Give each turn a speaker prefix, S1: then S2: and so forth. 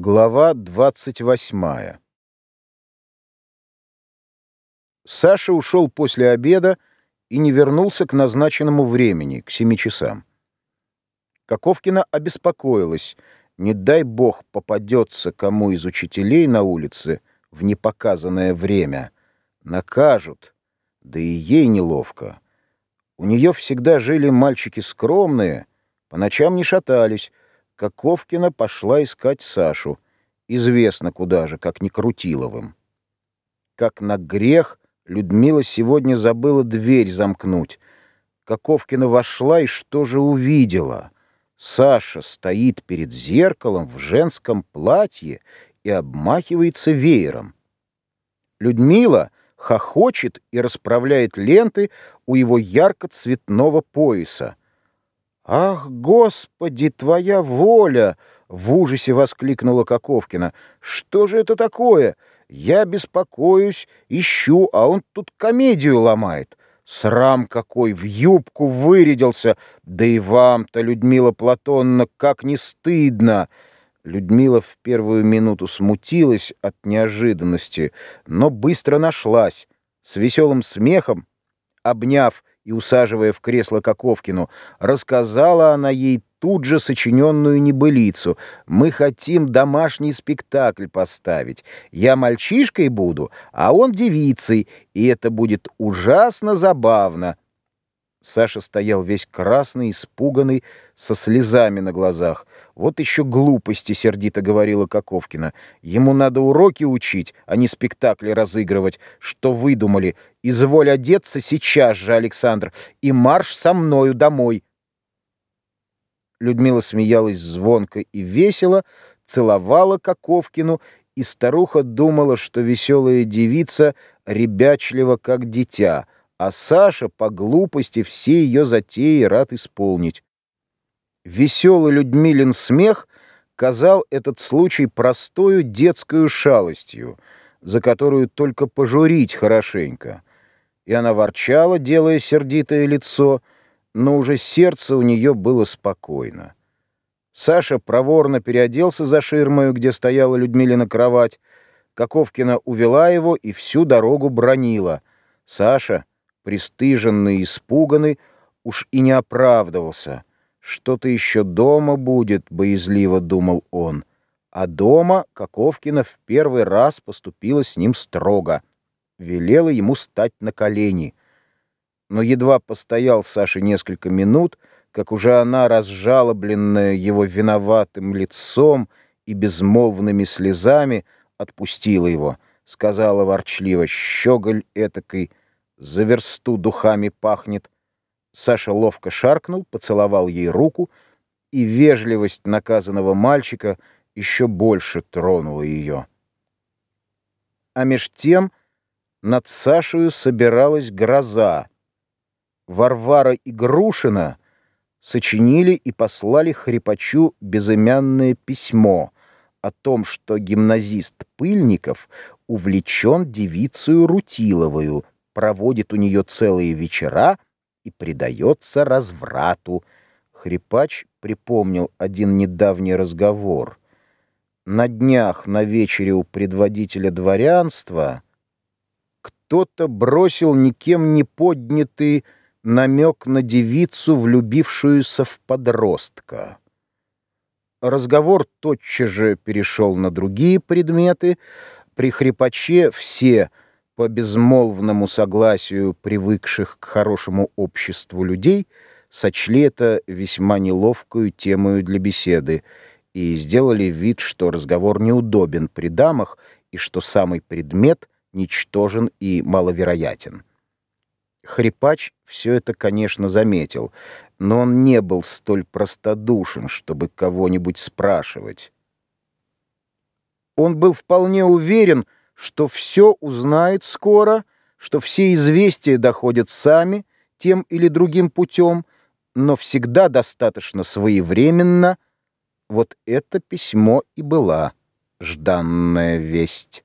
S1: Глава 28 Саша ушел после обеда и не вернулся к назначенному времени, к семи часам. Коковкина обеспокоилась, не дай бог попадется кому из учителей на улице в непоказанное время. Накажут, да и ей неловко. У нее всегда жили мальчики скромные, по ночам не шатались, Коковкина пошла искать Сашу. Известно куда же, как не Крутиловым. Как на грех Людмила сегодня забыла дверь замкнуть. Коковкина вошла и что же увидела? Саша стоит перед зеркалом в женском платье и обмахивается веером. Людмила хохочет и расправляет ленты у его ярко-цветного пояса. «Ах, Господи, твоя воля!» — в ужасе воскликнула Коковкина. «Что же это такое? Я беспокоюсь, ищу, а он тут комедию ломает. Срам какой, в юбку вырядился! Да и вам-то, Людмила Платонна, как не стыдно!» Людмила в первую минуту смутилась от неожиданности, но быстро нашлась. С веселым смехом, обняв и усаживая в кресло Коковкину, рассказала она ей тут же сочиненную небылицу. «Мы хотим домашний спектакль поставить. Я мальчишкой буду, а он девицей, и это будет ужасно забавно». Саша стоял весь красный, испуганный, со слезами на глазах. «Вот еще глупости», — сердито говорила Коковкина. «Ему надо уроки учить, а не спектакли разыгрывать. Что выдумали? Изволь одеться сейчас же, Александр, и марш со мною домой». Людмила смеялась звонко и весело, целовала Коковкину, и старуха думала, что веселая девица ребячлива, как дитя — а Саша по глупости все ее затеи рад исполнить. Веселый Людмилин смех казал этот случай простою детскую шалостью, за которую только пожурить хорошенько. И она ворчала, делая сердитое лицо, но уже сердце у нее было спокойно. Саша проворно переоделся за ширмою, где стояла Людмилина кровать. Коковкина увела его и всю дорогу бронила. «Саша, пристыженный испуганный, уж и не оправдывался. «Что-то еще дома будет», — боязливо думал он. А дома Коковкина в первый раз поступила с ним строго. Велела ему стать на колени. Но едва постоял Саша несколько минут, как уже она, разжалобленная его виноватым лицом и безмолвными слезами, отпустила его, сказала ворчливо, щеголь этакой, за версту духами пахнет. Саша ловко шаркнул, поцеловал ей руку, и вежливость наказанного мальчика еще больше тронула ее. А меж тем над Сашею собиралась гроза. Варвара и Грушина сочинили и послали хрипачу безымянное письмо о том, что гимназист Пыльников увлечен девицею Рутиловою, проводит у нее целые вечера и предается разврату. Хрипач припомнил один недавний разговор. На днях на вечере у предводителя дворянства кто-то бросил никем не поднятый намек на девицу, влюбившуюся в подростка. Разговор тотчас же перешел на другие предметы. При хрипаче все — по безмолвному согласию привыкших к хорошему обществу людей, сочли это весьма неловкую темою для беседы и сделали вид, что разговор неудобен при дамах и что самый предмет ничтожен и маловероятен. Хрипач все это, конечно, заметил, но он не был столь простодушен, чтобы кого-нибудь спрашивать. Он был вполне уверен, что все узнает скоро, что все известия доходят сами тем или другим путем, но всегда достаточно своевременно. Вот это письмо и была жданная весть.